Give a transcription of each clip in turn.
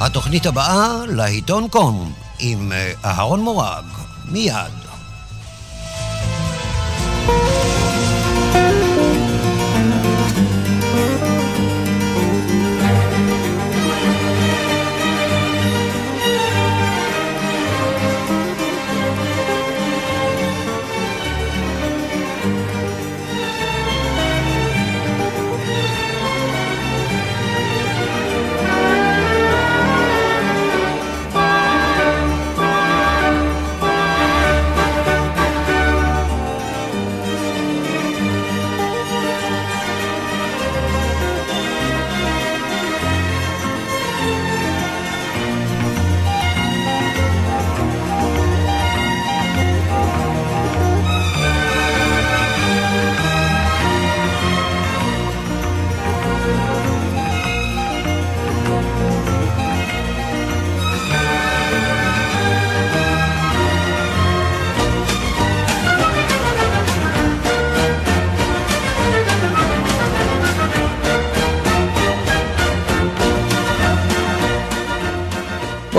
התוכנית הבאה, לעיתון קום, עם אה, אהרון מורג, מיד.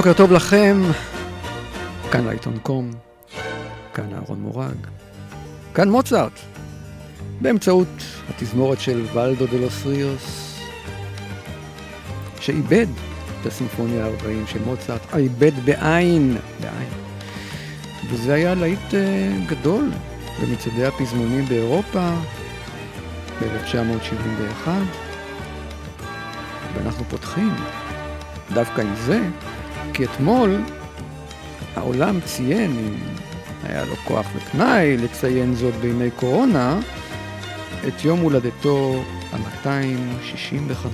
בוקר טוב לכם, כאן העיתון קום, כאן אהרון מורג, כאן מוצרט, באמצעות התזמורת של ולדו דה לוס ריוס, שאיבד את הסימפוניה ה-40 של מוצרט, איבד בעין, בעין. וזה היה להיט uh, גדול במצעדי הפזמונים באירופה ב-1971, ואנחנו פותחים דווקא עם זה. כי אתמול העולם ציין, אם היה לו כוח ופנאי לציין זאת בימי קורונה, את יום הולדתו ה-265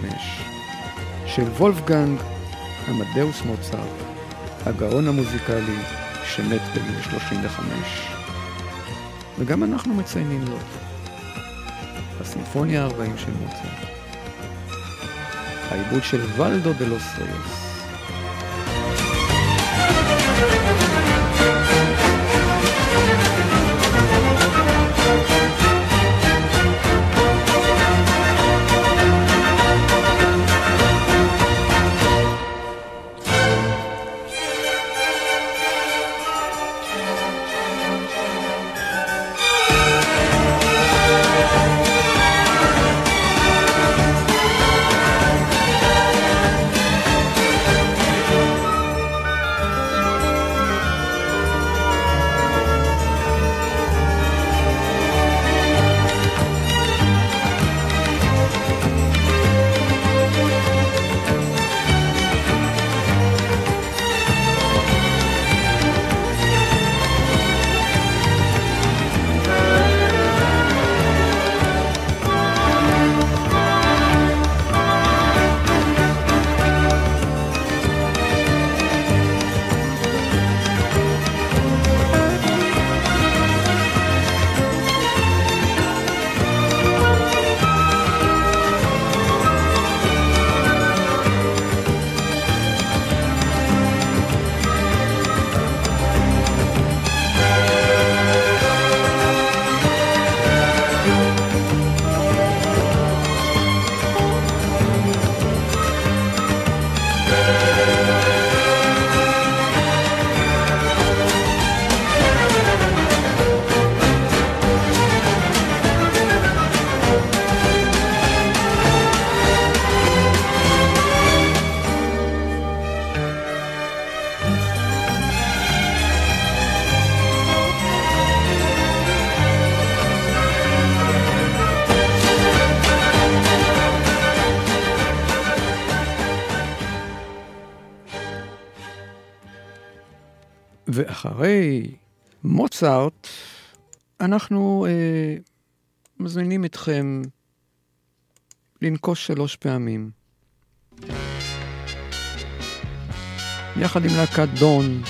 של וולפגנג עמדאוס מוצרט, הגאון המוזיקלי שמת בגיל 35. וגם אנחנו מציינים זאת. הסימפוניה ה-40 של מוצרט. העיבוד של ולדו דה לוס ריוס. אחרי מוצרט, אנחנו אה, מזמינים אתכם לנקוש שלוש פעמים. יחד עם להקת דון.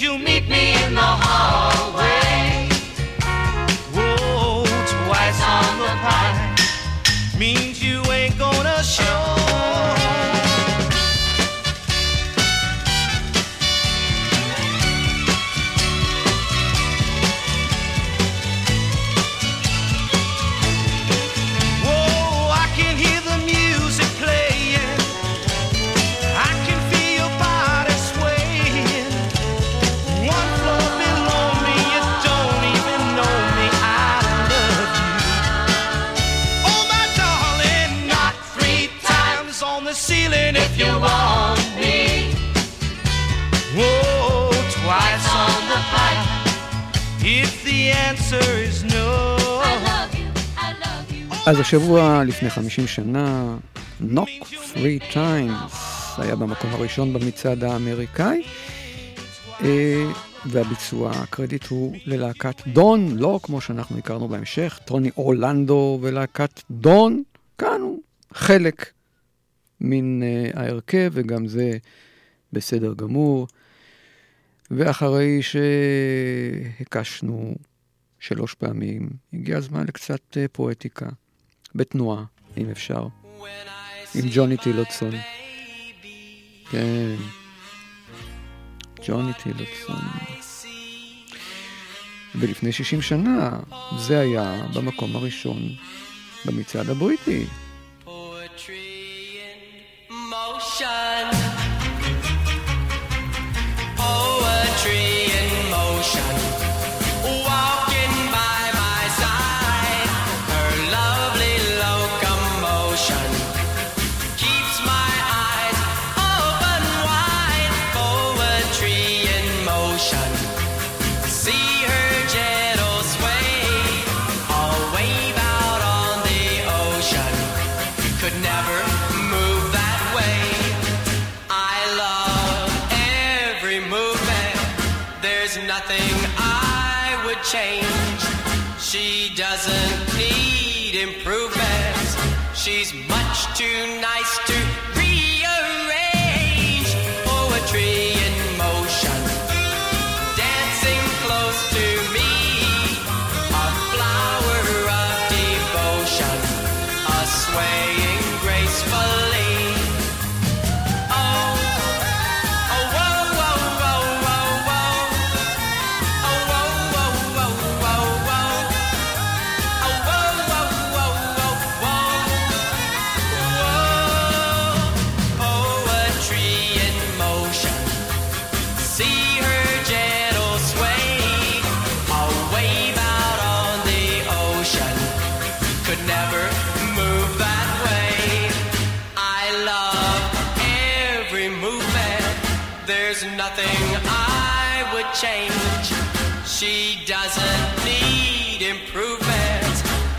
you meet me in the hall. אז השבוע לפני 50 שנה, נוק פרי טיימס היה במקום הראשון במצעד האמריקאי, אה, והביצוע, הקרדיט הוא ללהקת דון, לא כמו שאנחנו הכרנו בהמשך, טוני אורלנדו ולהקת דון, כאן הוא חלק מן אה, ההרכב, וגם זה בסדר גמור. ואחרי שהקשנו שלוש פעמים, הגיע הזמן לקצת אה, פואטיקה. בתנועה, אם אפשר. עם ג'וני טילוטסון. כן. ג'וני טילוטסון. ולפני 60 שנה זה היה במקום הראשון במצעד הבריטי. Motion.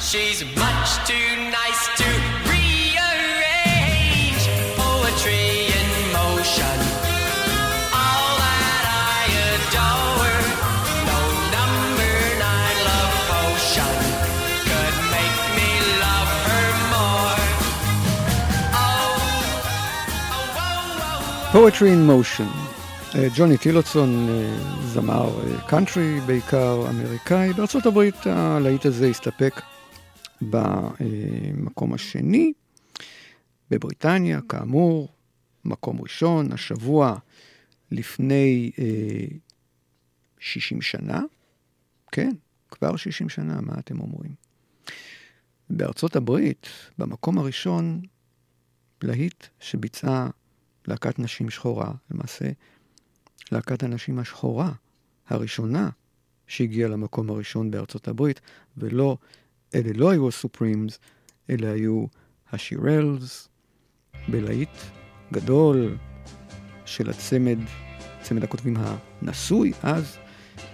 She's much too nice to rearrange. Poetry in motion. All that I adore. No number nine love potion could make me love her more. Oh, oh, oh, oh. Poetry in Motion. אה, ג'וני טילוצון, אה, זמר אה, קאנטרי בעיקר, אמריקאי. בארצות הברית הלהיט הזה הסתפק במקום השני. בבריטניה, כאמור, מקום ראשון, השבוע לפני אה, 60 שנה. כן, כבר 60 שנה, מה אתם אומרים? בארצות הברית, במקום הראשון, להיט שביצעה להקת נשים שחורה, למעשה להקת הנשים השחורה הראשונה שהגיעה למקום הראשון בארצות הברית, ולא, אלה לא היו הסופרימס, אלה היו השירלס, בלהיט גדול של הצמד, צמד הכותבים הנשוי אז,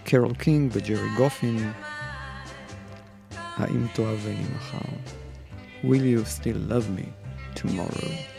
קרול קינג וג'רי גופין. האם תאהבני מחר? Will you still love me tomorrow?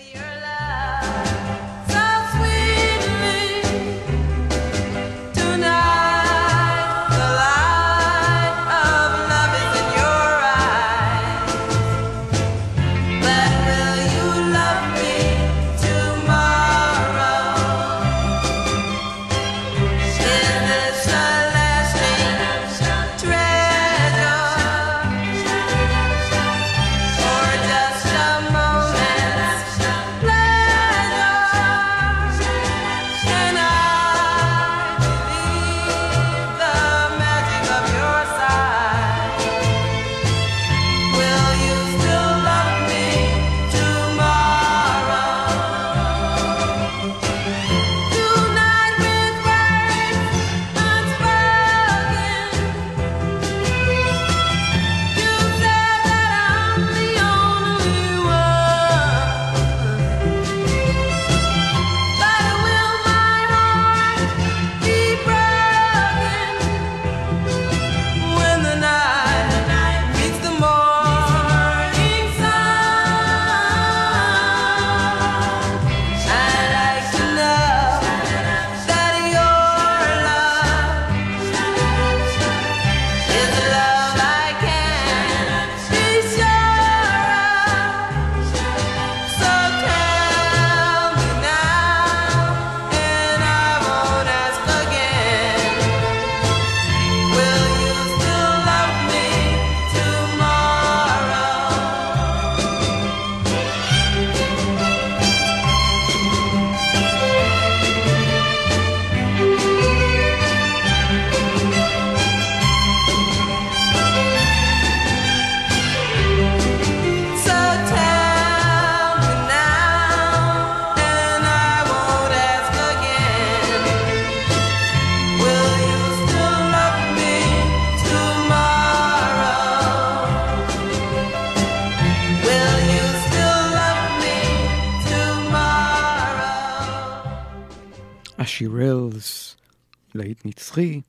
להיט נצחי.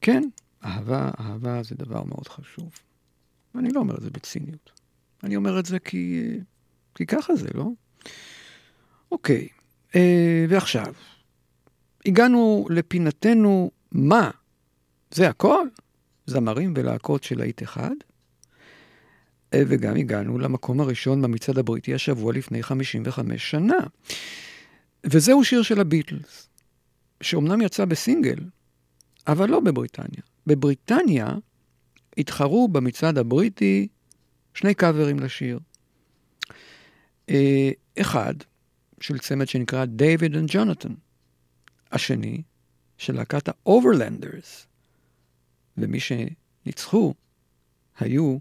כן, אהבה, אהבה זה דבר מאוד חשוב. ואני לא אומר את זה בציניות. אני אומר את זה כי, כי ככה זה, לא? אוקיי, אה, ועכשיו, הגענו לפינתנו מה? זה הכל? זמרים ולהקות של להיט אחד? אה, וגם הגענו למקום הראשון במצעד הבריטי השבוע לפני 55 שנה. וזהו שיר של הביטלס, שאומנם יצא בסינגל, אבל לא בבריטניה. בבריטניה התחרו במצעד הבריטי שני קאברים לשיר. אה, אחד של צמד שנקרא דייוויד אנד ג'ונתן, השני של להקת האוברלנדרס, ומי שניצחו היו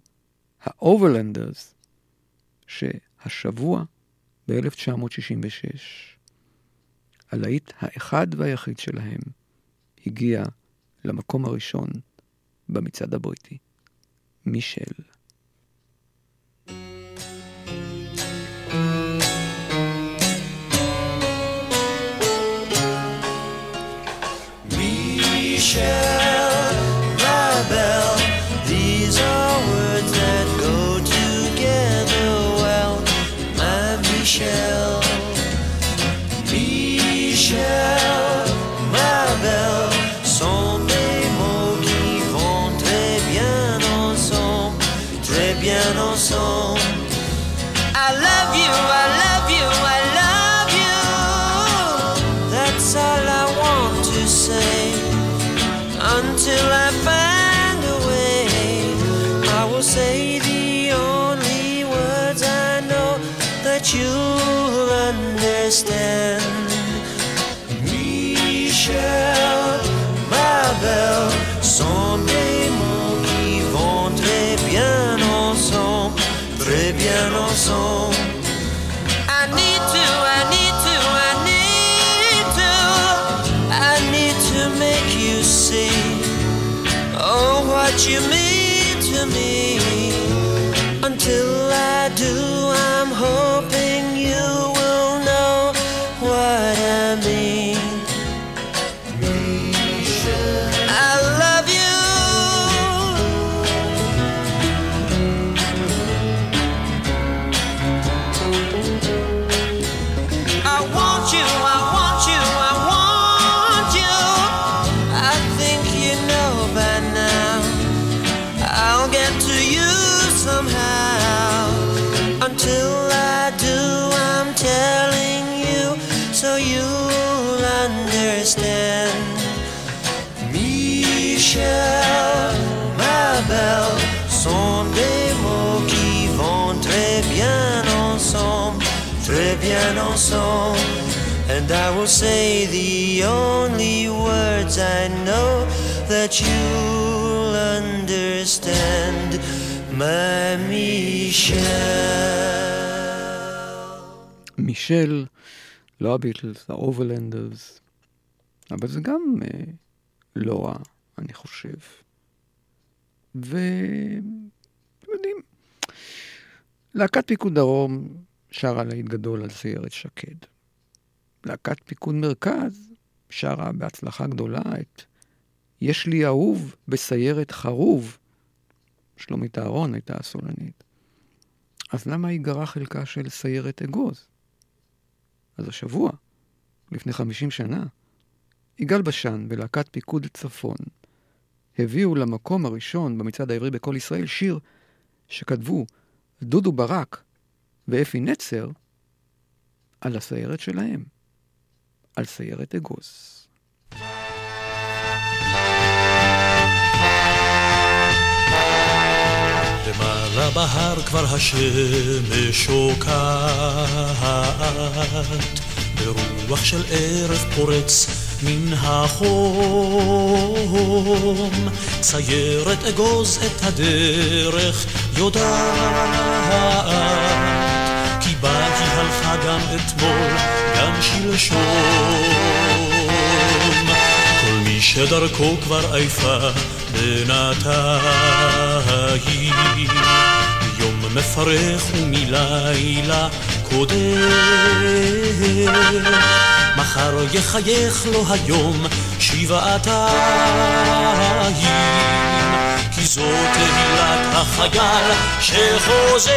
האוברלנדרס, שהשבוע ב-1966 הלהיט האחד והיחיד שלהם הגיע למקום הראשון במצעד הבריטי, מישל. מישל share. Bien ensemble. And I will say the only words I know that you'll understand, my Michelle. מישל, לא הביטלס, האוברלנדרס, אבל זה גם אה, לא רע, אני חושב. ואתם יודעים, להקת פיקוד דרום שרה להיט גדול על סיירת שקד. להקת פיקוד מרכז שרה בהצלחה גדולה את יש לי אהוב בסיירת חרוב. שלומית אהרון הייתה הסולנית. אז למה ייגרע חלקה של סיירת אגוז? אז השבוע, לפני 50 שנה, יגאל בשן ולהקת פיקוד צפון הביאו למקום הראשון במצעד העברי בכל ישראל שיר שכתבו דודו ברק ואפי נצר על הסיירת שלהם, על סיירת אגוז. למעלה בהר כבר השמש שוקעת, ברוח של ערב פורץ מן החום. ציירת אגוז את הדרך יודעת, הלכה גם אתמול, גם שלשום. כל מי שדרכו כבר עייפה בינתיים, יום מפרך ומלילה קודם. מחר יחייך לו היום שבעתיים, כי זו תהילת החייל שחוזר.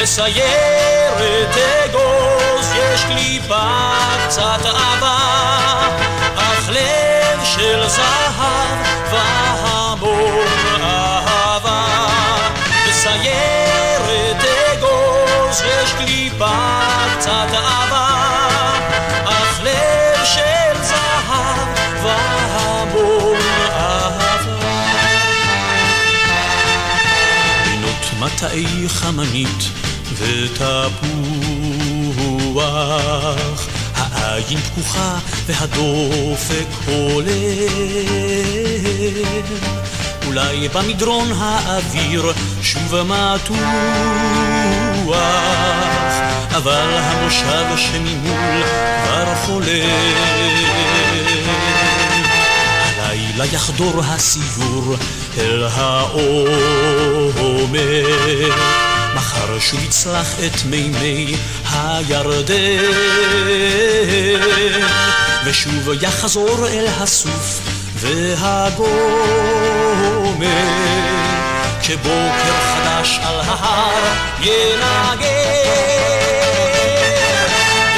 בסיירת אגוז יש קליפה קצת עבה, אך לב של זהב והמון אהבה. בסיירת אגוז יש קליפה קצת עבה, מטעי חמנית ותפוח, העין פקוחה והדופק הולם. אולי במדרון האוויר שוב מתוח, אבל המושב שממול כבר חולם. הלילה יחדור הסיור אל העומר, מחר שוב יצלח את מימי הירדן, ושוב יחזור אל הסוף והגומר, כשבוקר חדש על ההר ינגן.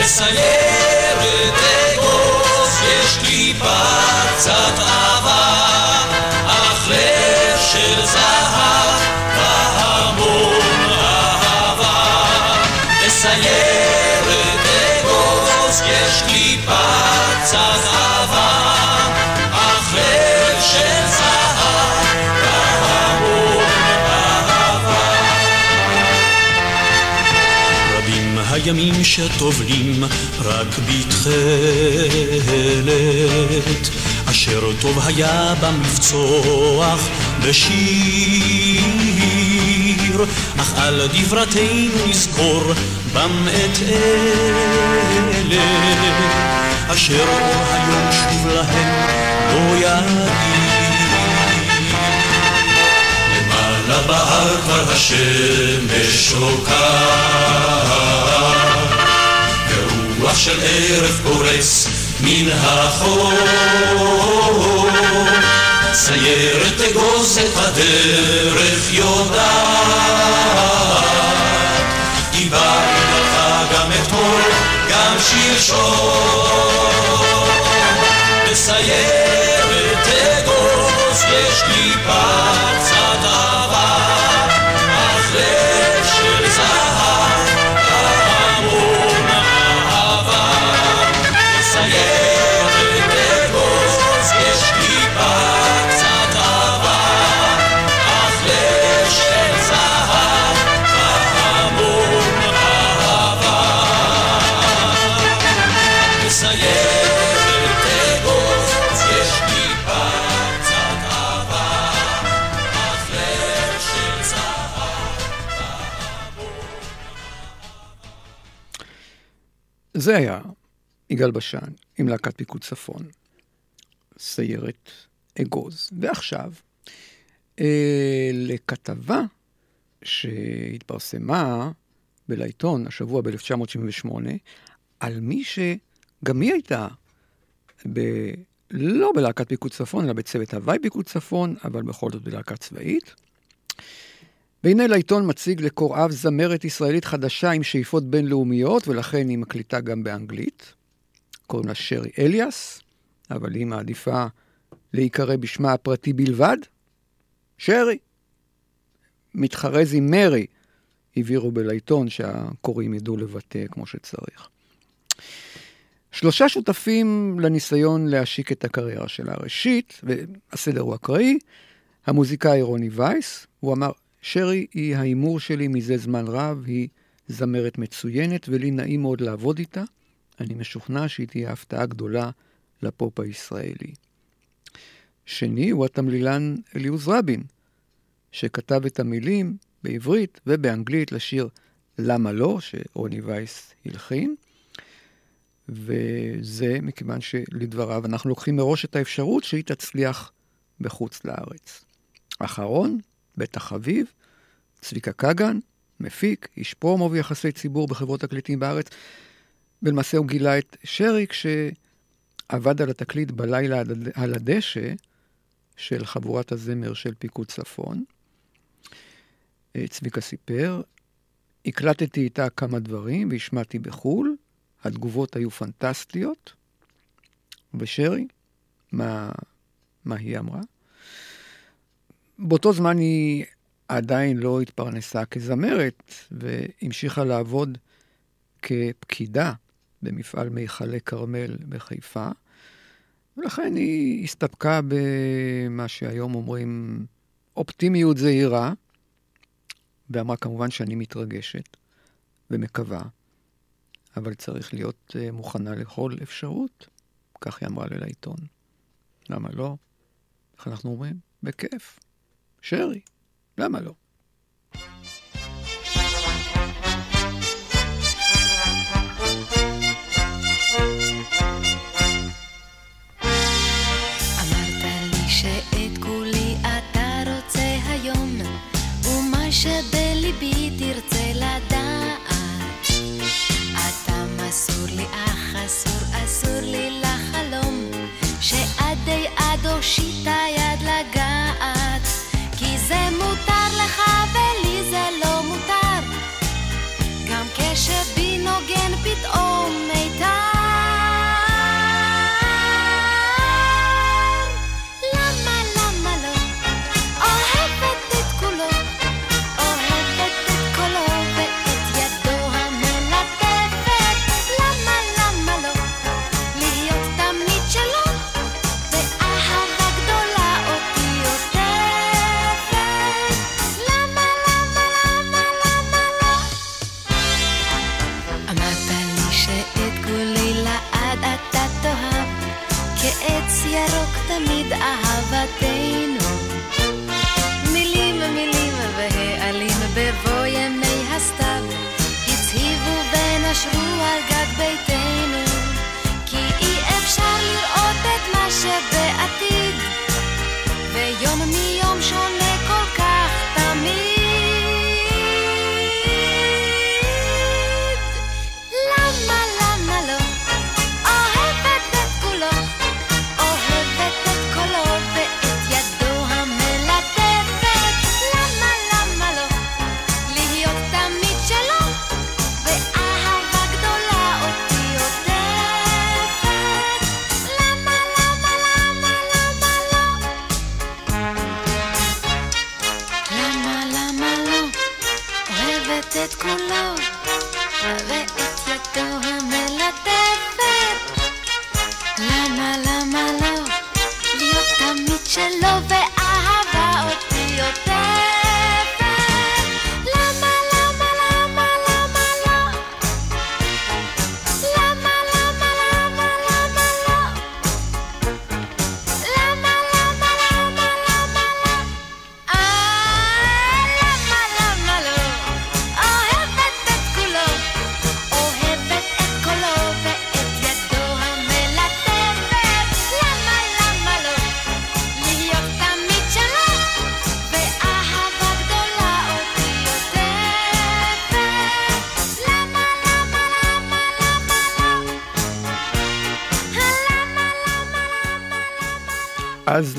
בסיירת אגוז יש קליפה קצת עבה, הימים שטובלים רק בתכלת, אשר טוב היה במבצוח בשיר, אך על דברתנו נזכור בם את אלה, אשר אור היום שוב להם לא יגיד. למעלה בהר כבר השמש שוקעת, ורוח של ערב פורץ מן החור. סיירת אגוז את הדרך יודעת, גם אתמול, גם שלשום. בסיירת זה היה יגאל בשן עם להקת פיקוד צפון, סיירת אגוז. ועכשיו, אה, לכתבה שהתפרסמה בלעיתון השבוע ב-1978, על מי שגם היא הייתה ב... לא בלהקת פיקוד צפון, אלא בצוות הוואי פיקוד צפון, אבל בכל זאת בלהקה צבאית. והנה לעיתון מציג לקוראיו זמרת ישראלית חדשה עם שאיפות בינלאומיות, ולכן היא מקליטה גם באנגלית. קוראים לה שרי אליאס, אבל היא מעדיפה להיקרא בשמה הפרטי בלבד. שרי. מתחרז עם מרי, הבהירו בלעיתון שהקוראים ידעו לבטא כמו שצריך. שלושה שותפים לניסיון להשיק את הקריירה שלה. ראשית, והסדר הוא אקראי, המוזיקאי רוני וייס, הוא אמר, שרי היא ההימור שלי מזה זמן רב, היא זמרת מצוינת ולי נעים מאוד לעבוד איתה. אני משוכנע שהיא תהיה הפתעה גדולה לפופ הישראלי. שני הוא התמלילן אליעוז רבין, שכתב את המילים בעברית ובאנגלית לשיר "למה לא", שרוני וייס הלחין. וזה מכיוון שלדבריו אנחנו לוקחים מראש את האפשרות שהיא תצליח בחוץ לארץ. אחרון, בית החביב, צביקה כגן, מפיק, איש פרומו ויחסי ציבור בחברות תקליטים בארץ, ולמעשה הוא גילה את שרי כשעבד על התקליט בלילה על הדשא של חבורת הזמר של פיקוד צפון. צביקה סיפר, הקלטתי איתה כמה דברים והשמעתי בחו"ל, התגובות היו פנטסטיות. ושרי, מה, מה היא אמרה? באותו זמן היא עדיין לא התפרנסה כזמרת, והמשיכה לעבוד כפקידה במפעל מיכלי כרמל בחיפה, ולכן היא הסתפקה במה שהיום אומרים אופטימיות זהירה, ואמרה כמובן שאני מתרגשת ומקווה, אבל צריך להיות מוכנה לכל אפשרות, כך היא אמרה לי לעיתון. למה לא? איך אנחנו אומרים? בכיף. שרי, למה לא? שבליבי תרצה לדעת. אתה מסור לי, אך אסור, אסור לי לחלום, שעדי עד הושיטה יד לגעת.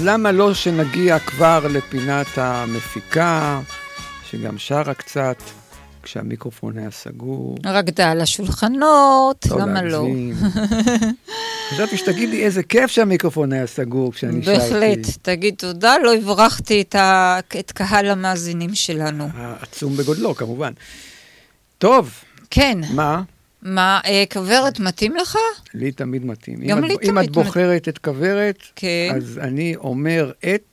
למה לא שנגיע כבר לפינת המפיקה, שגם שרה קצת, כשהמיקרופון היה סגור. רקדה על השולחנות, לא למה לא? להגזים. חשבתי שתגידי איזה כיף שהמיקרופון היה סגור כשאני שרתי. בהחלט. תגיד תודה, לא הברחתי את, ה... את קהל המאזינים שלנו. עצום בגודלו, כמובן. טוב, כן. מה? מה, אה, כוורת מתאים לך? לי תמיד מתאים. גם אם לי את, אם תמיד את בוחרת את כוורת, כן. אז אני אומר את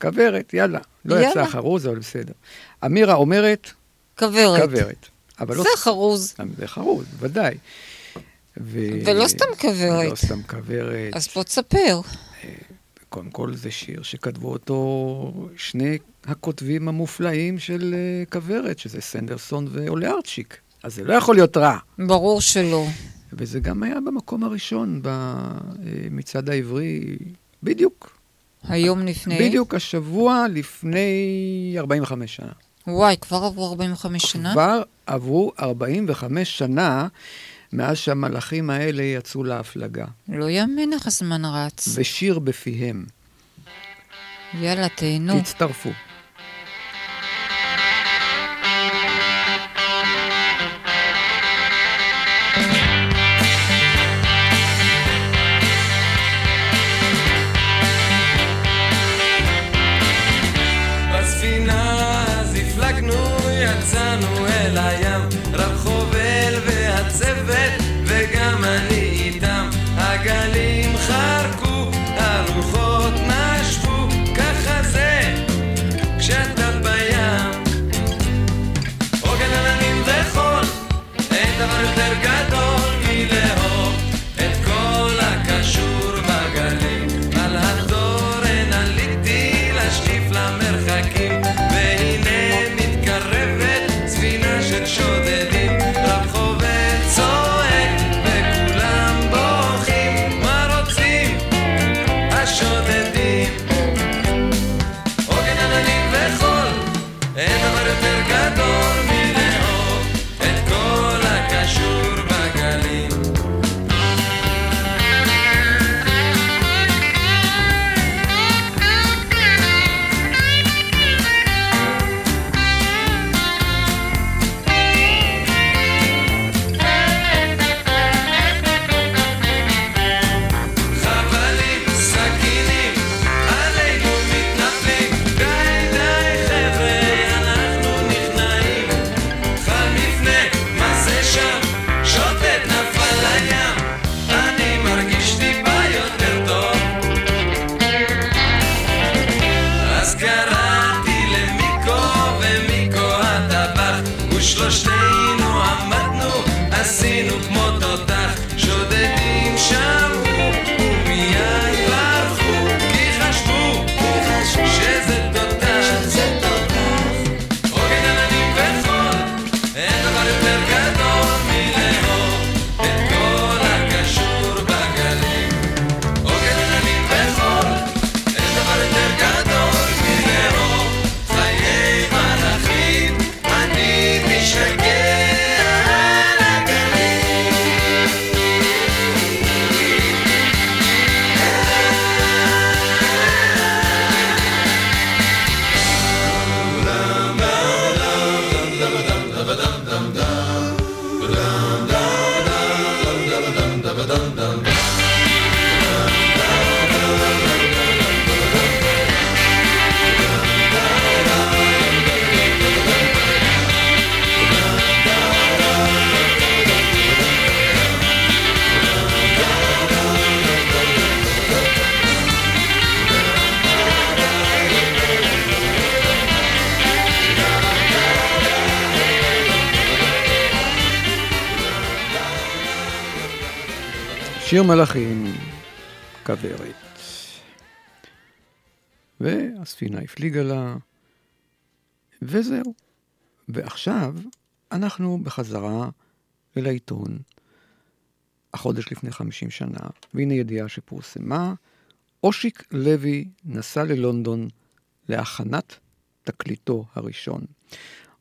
כוורת, יאללה. לא. יצא חרוז, אבל בסדר. אמירה אומרת כוורת. כוורת. אבל לא... זה חרוז. זה חרוז, ודאי. ו... ולא סתם כוורת. לא סתם כוורת. אז בוא תספר. קודם כל זה שיר שכתבו אותו שני הכותבים המופלאים של אה, כוורת, שזה סנדרסון ואוליארצ'יק. אז זה לא יכול להיות רע. ברור שלא. וזה גם היה במקום הראשון במצעד העברי, בדיוק. היום לפני? בדיוק השבוע לפני 45 שנה. וואי, כבר עברו 45 שנה? כבר עברו 45 שנה מאז שהמלאכים האלה יצאו להפלגה. לא יאמן איך הזמן רץ. ושיר בפיהם. יאללה, תהנו. תצטרפו. Suçlaştı שיר מלאכים, כוורת. והספינה הפליגה לה, וזהו. ועכשיו אנחנו בחזרה אל העיתון, החודש לפני 50 שנה, והנה ידיעה שפורסמה, אושיק לוי נסע ללונדון להכנת תקליטו הראשון.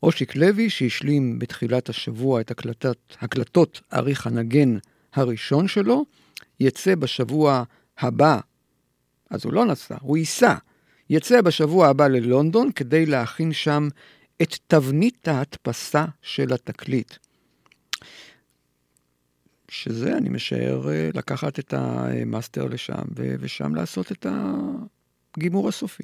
אושיק לוי, שהשלים בתחילת השבוע את הקלטת, הקלטות אריך הנגן הראשון שלו, יצא בשבוע הבא, אז הוא לא נסע, הוא ייסע, יצא בשבוע הבא ללונדון כדי להכין שם את תבנית ההדפסה של התקליט. שזה, אני משער, אה, לקחת את המאסטר לשם, ושם לעשות את הגימור הסופי.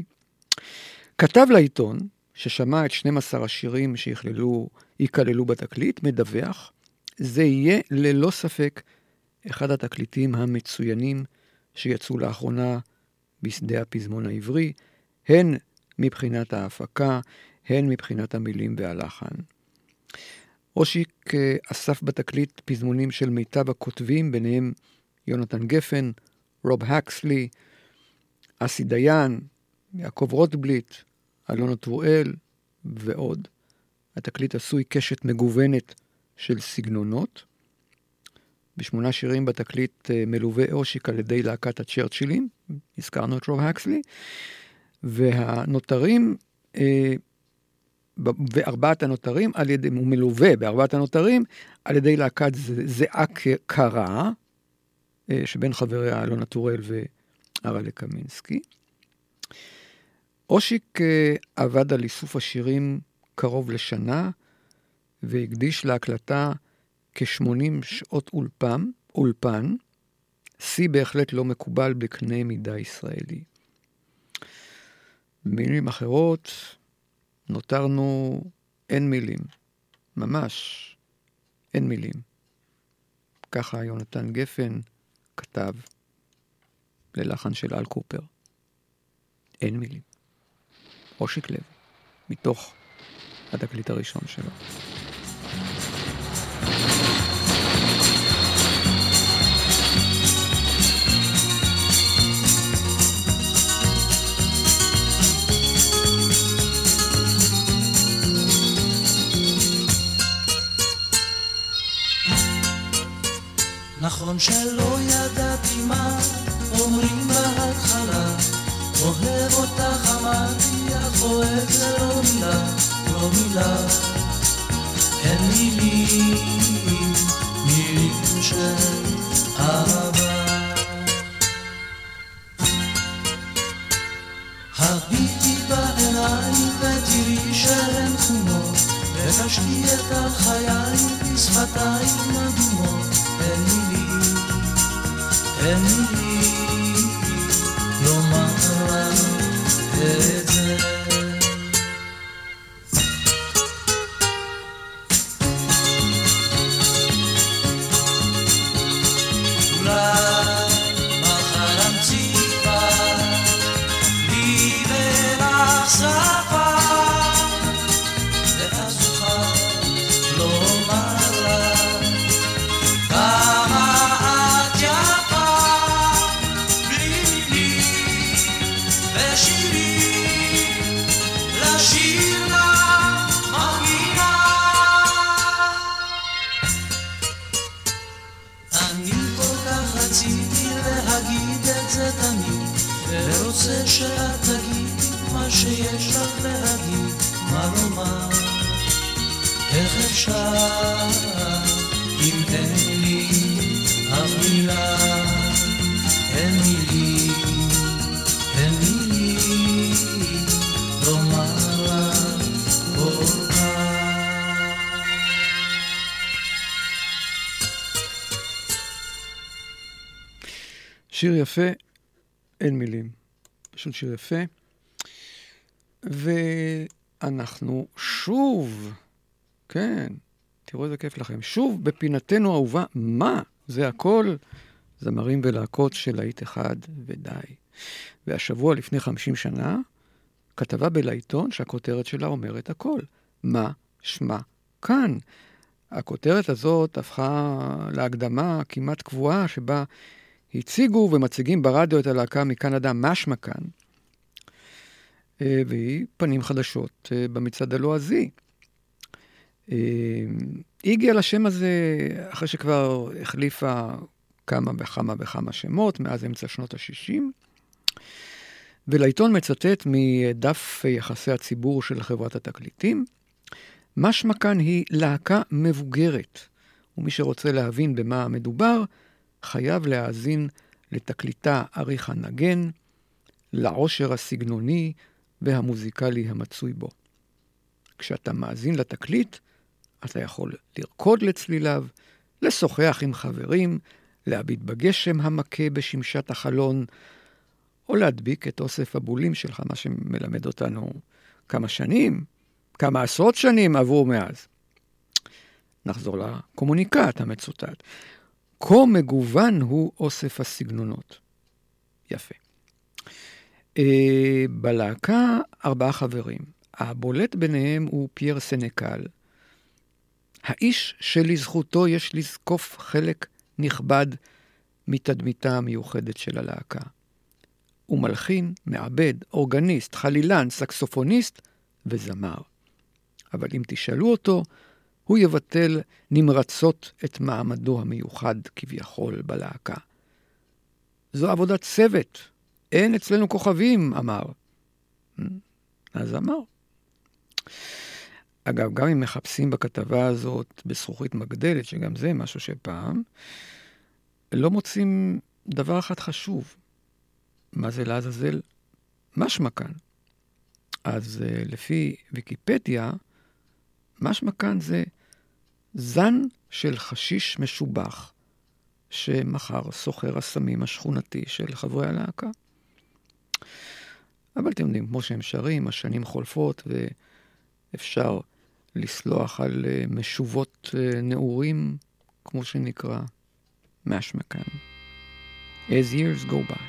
כתב לעיתון, ששמע את 12 השירים שיכללו, ייכללו בתקליט, מדווח, זה יהיה ללא ספק אחד התקליטים המצוינים שיצאו לאחרונה בשדה הפזמון העברי, הן מבחינת ההפקה, הן מבחינת המילים והלחן. אושיק אה, אסף בתקליט פזמונים של מיטב הכותבים, ביניהם יונתן גפן, רוב הקסלי, אסי דיין, יעקב רוטבליט, אלונה טרואל ועוד. התקליט עשוי קשת מגוונת של סגנונות. בשמונה שירים בתקליט אה, מלווה אושיק על ידי להקת הצ'רצ'ילים, הזכרנו את רוב הקסלי, והנותרים, אה, וארבעת הנותרים, על ידי, הוא מלווה בארבעת הנותרים על ידי להקת זיעה קרה, אה, שבין חבריה אלונה טורל והרלה קמינסקי. אושיק עבד על איסוף השירים קרוב לשנה, והקדיש להקלטה כ-80 שעות אולפן, אולפן, שיא בהחלט לא מקובל בקנה מידה ישראלי. במילים אחרות, נותרנו אין מילים, ממש אין מילים. ככה יונתן גפן כתב ללחן של אל קופר. אין מילים. אושיק לב, מתוך התקליט הראשון שלו. נכון שלא ידעתי מה אומרים בהתחלה אוהב אותך אמרתי, אך אוהב זה לא מילה, לא מילה. אין מילים, מילים של אהבה. הביטי בעיניים ותראי שהן תמונות, ותשתי את החיי בשפתיים אדומות. אין מילים, אין מילים, לומר לך יפה, אין מילים. פשוט שיר יפה. ואנחנו שוב, כן, תראו איזה כיף לכם, שוב בפינתנו האהובה, מה? זה הכל זמרים ולהקות של להיט אחד ודי. והשבוע לפני 50 שנה, כתבה בלעיתון שהכותרת שלה אומרת הכל. מה שמה כאן? הכותרת הזאת הפכה להקדמה כמעט קבועה, שבה הציגו ומציגים ברדיו את הלהקה מקנדה משמקן, אה, והיא פנים חדשות אה, במצעד הלועזי. אה, היא הגיעה לשם הזה אחרי שכבר החליפה כמה וכמה וכמה שמות מאז אמצע שנות ה-60. ולעיתון מצטט מדף יחסי הציבור של חברת התקליטים. משמע כאן היא להקה מבוגרת, ומי שרוצה להבין במה מדובר, חייב להאזין לתקליטה אריך הנגן, לעושר הסגנוני והמוזיקלי המצוי בו. כשאתה מאזין לתקליט, אתה יכול לרקוד לצליליו, לשוחח עם חברים, להביט בגשם המכה בשמשת החלון, או להדביק את אוסף הבולים שלך, מה שמלמד אותנו כמה שנים, כמה עשרות שנים עברו מאז. נחזור לקומוניקט המצוטט. כה מגוון הוא אוסף הסגנונות. יפה. אה, בלהקה ארבעה חברים. הבולט ביניהם הוא פייר סנקל, האיש שלזכותו יש לזקוף חלק נכבד מתדמיתה המיוחדת של הלהקה. הוא מלחין, מעבד, אורגניסט, חלילן, סקסופוניסט וזמר. אבל אם תשאלו אותו, הוא יבטל נמרצות את מעמדו המיוחד כביכול בלהקה. זו עבודת צוות, אין אצלנו כוכבים, אמר. אז אמר. אגב, גם אם מחפשים בכתבה הזאת בזכוכית מגדלת, שגם זה משהו שפעם, לא מוצאים דבר אחד חשוב. מה זה לעזאזל? משמע כאן. אז uh, לפי ויקיפדיה, משמע כאן זה זן של חשיש משובח שמכר סוחר הסמים השכונתי של חברי הלהקה. אבל אתם יודעים, כמו שהם שרים, השנים חולפות ואפשר לסלוח על uh, משובות uh, נעורים, כמו שנקרא, משמע כאן. As years go by.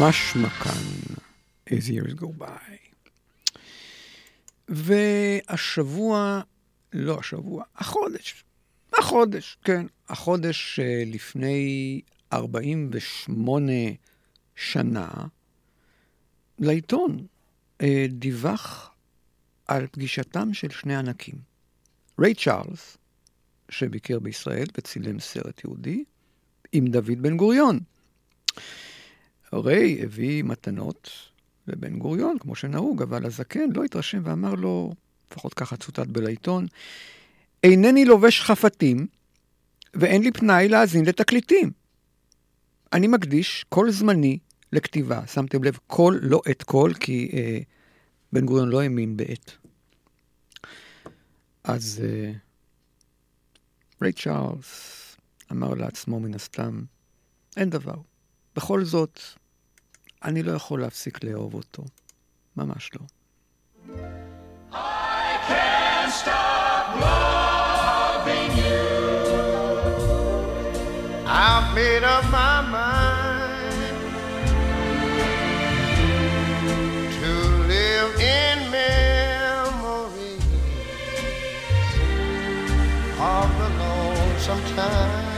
משמע כאן, as years go by. והשבוע, לא השבוע, החודש, החודש, כן, החודש אה, לפני 48 שנה, לעיתון אה, דיווח על פגישתם של שני ענקים. ריי צ'ארלס, שביקר בישראל וצילם סרט יהודי, עם דוד בן גוריון. ריי הביא מתנות לבן גוריון, כמו שנהוג, אבל הזקן לא התרשם ואמר לו, לפחות ככה צוטט בלעיתון, אינני לובש חפתים ואין לי פנאי להאזין לתקליטים. אני מקדיש כל זמני לכתיבה. שמתם לב, כל, לא את כל, כי אה, בן גוריון לא האמין בעת. אז אה, ריי צ'ארלס אמר לעצמו מן הסתם, אין דבר. בכל זאת, אני לא יכול להפסיק לאהוב אותו. ממש לא. can't stop loving you. I've made up my mind to live in memory of the lonesome time.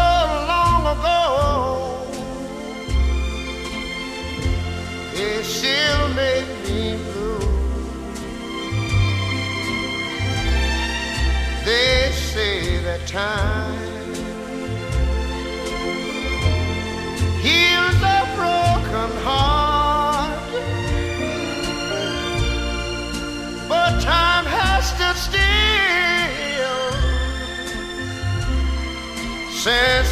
time. Heals a broken heart, but time has stood still. Since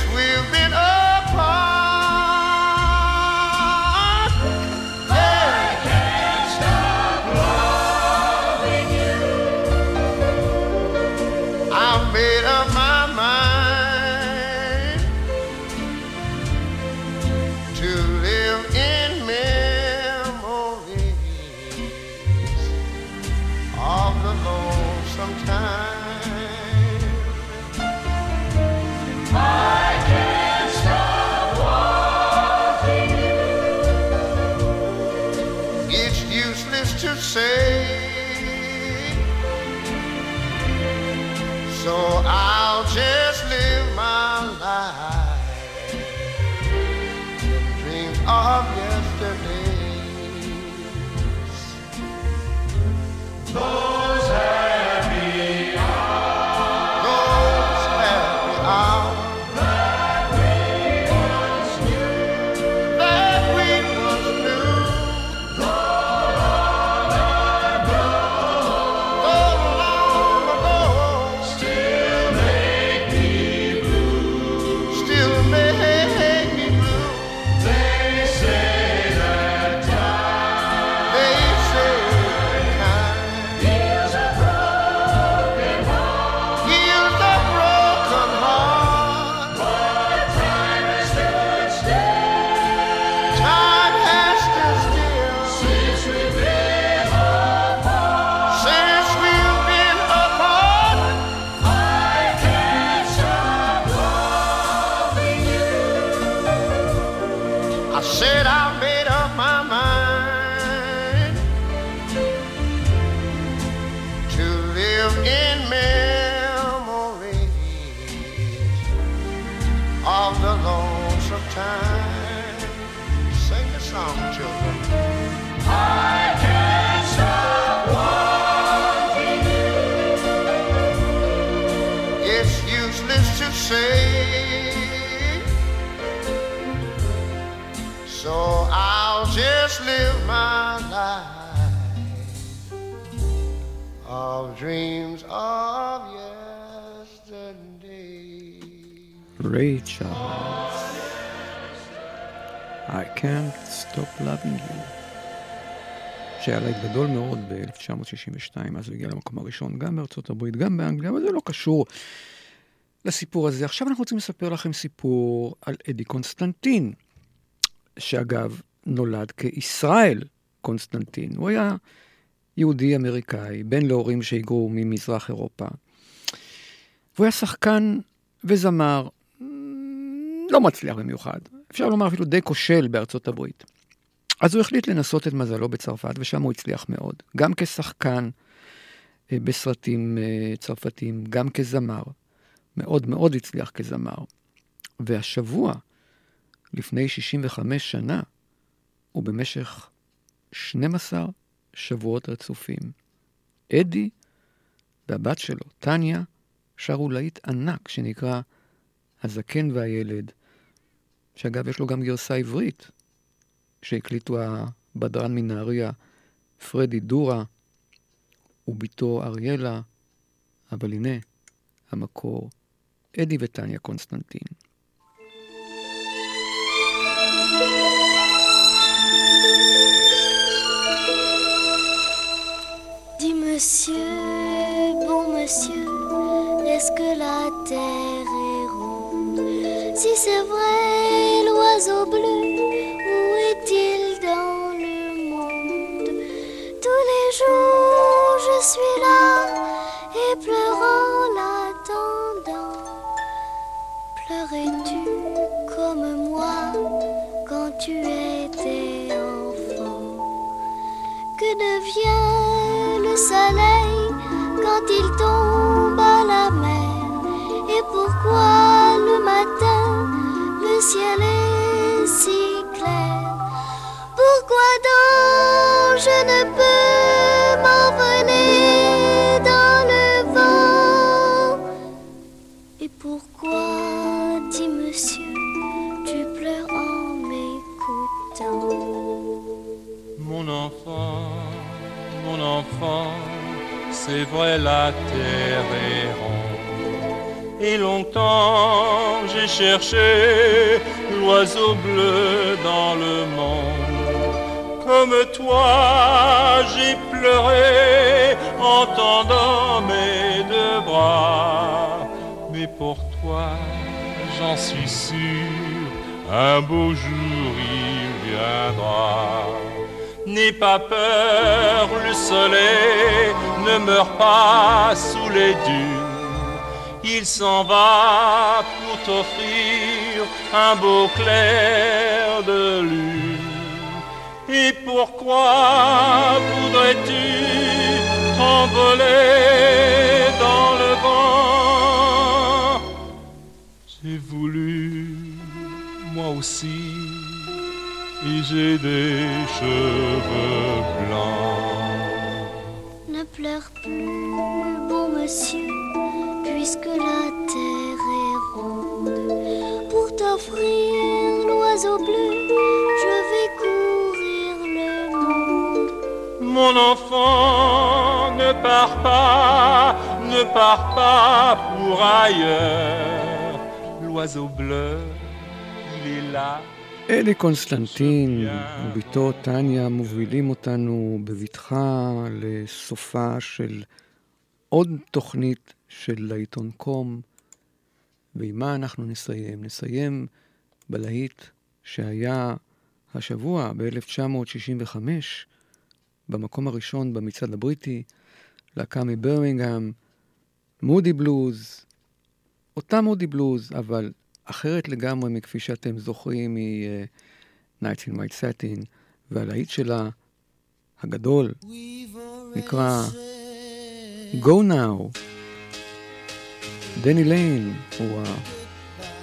say. So I'll just live my life of dreams of yesterday. צ'ארלס. I can't stop loving you. שהיה להיט גדול מאוד ב-1962, אז הוא הגיע למקום הראשון גם בארצות הברית, גם באנגליה, אבל זה לא קשור לסיפור הזה. עכשיו אנחנו רוצים לספר לכם סיפור על אדי קונסטנטין, שאגב, נולד כישראל קונסטנטין. הוא היה יהודי אמריקאי, בן להורים שהיגרו ממזרח אירופה. והוא היה שחקן וזמר, לא מצליח במיוחד. אפשר לומר אפילו די כושל בארצות הברית. אז הוא החליט לנסות את מזלו בצרפת, ושם הוא הצליח מאוד. גם כשחקן אה, בסרטים אה, צרפתיים, גם כזמר. מאוד מאוד הצליח כזמר. והשבוע, לפני 65 שנה, ובמשך 12 שבועות רצופים, אדי והבת שלו, טניה, שרו להיט ענק שנקרא הזקן והילד, שאגב, יש לו גם גרסה עברית, שהקליטו הבדרן מנהריה, פרדי דורה, ובתו אריאלה, אבל הנה, המקור, Edi ve Tanja Konstantin. Dis monsieur, bon monsieur, est-ce que la terre est ronde? Si c'est vrai, l'oiseau bleu il tombe à la mer. Et pourquoi le matin le ciel est si clair? Pourquoi donc je ne peux c'est vrai la terre est ronde. Et longtemps j'ai cherché l'oiseau bleu dans le monde. Comme toi, j'ai pleuré en tendant mes deux bras. Mais pour toi, j'en suis sûr, un beau jour il viendra. N'aie pas peur, le soleil ne meurt pas sous les dunes. Il s'en va pour t'offrir un beau clair de lune. Et pourquoi voudrais-tu t'envoler dans le vent? J'ai voulu, moi aussi, et j'ai des cheveux blancs. Ne pleure plus, bon monsieur, puisque la terre est ronde. Pour t'offrir l'oiseau bleu, je vais courir le monde. Mon enfant, ne pars pas, ne pars pas pour ailleurs. L'oiseau bleu, il est là. אלי קונסטנטין ובתו טניה מובילים אותנו בבטחה לסופה של עוד תוכנית של לעיתון קום, ועם מה אנחנו נסיים? נסיים בלהיט שהיה השבוע, ב-1965, במקום הראשון במצעד הבריטי, להקה מברמינגהם, מודי בלוז, אותה מודי בלוז, אבל אחרת לגמרי מכפי שאתם זוכרים מ-Nights in White Satin, והלהיט שלה, הגדול, נקרא Go Now. דני ליין הוא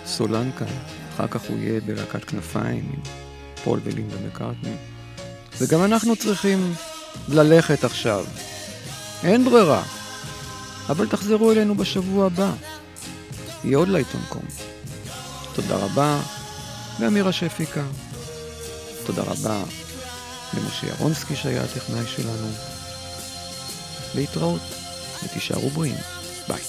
הסולן כאן, אחר כך הוא יהיה בלהקת כנפיים עם פול ולינדה מקארטני. וגם אנחנו צריכים ללכת עכשיו. אין ברירה. אבל תחזרו אלינו בשבוע הבא. יהיה עוד לעיתון קום. תודה רבה לאמירה שהפיקה. תודה רבה למשה ירונסקי שהיה הטכנאי שלנו. להתראות ותישארו בריאים. ביי.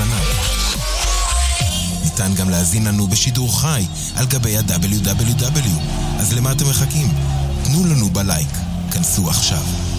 האזנה. ניתן גם להזין לנו בשידור חי על גבי ה-WW. אז למה אתם מחכים? תנו לנו בלייק. כנסו עכשיו.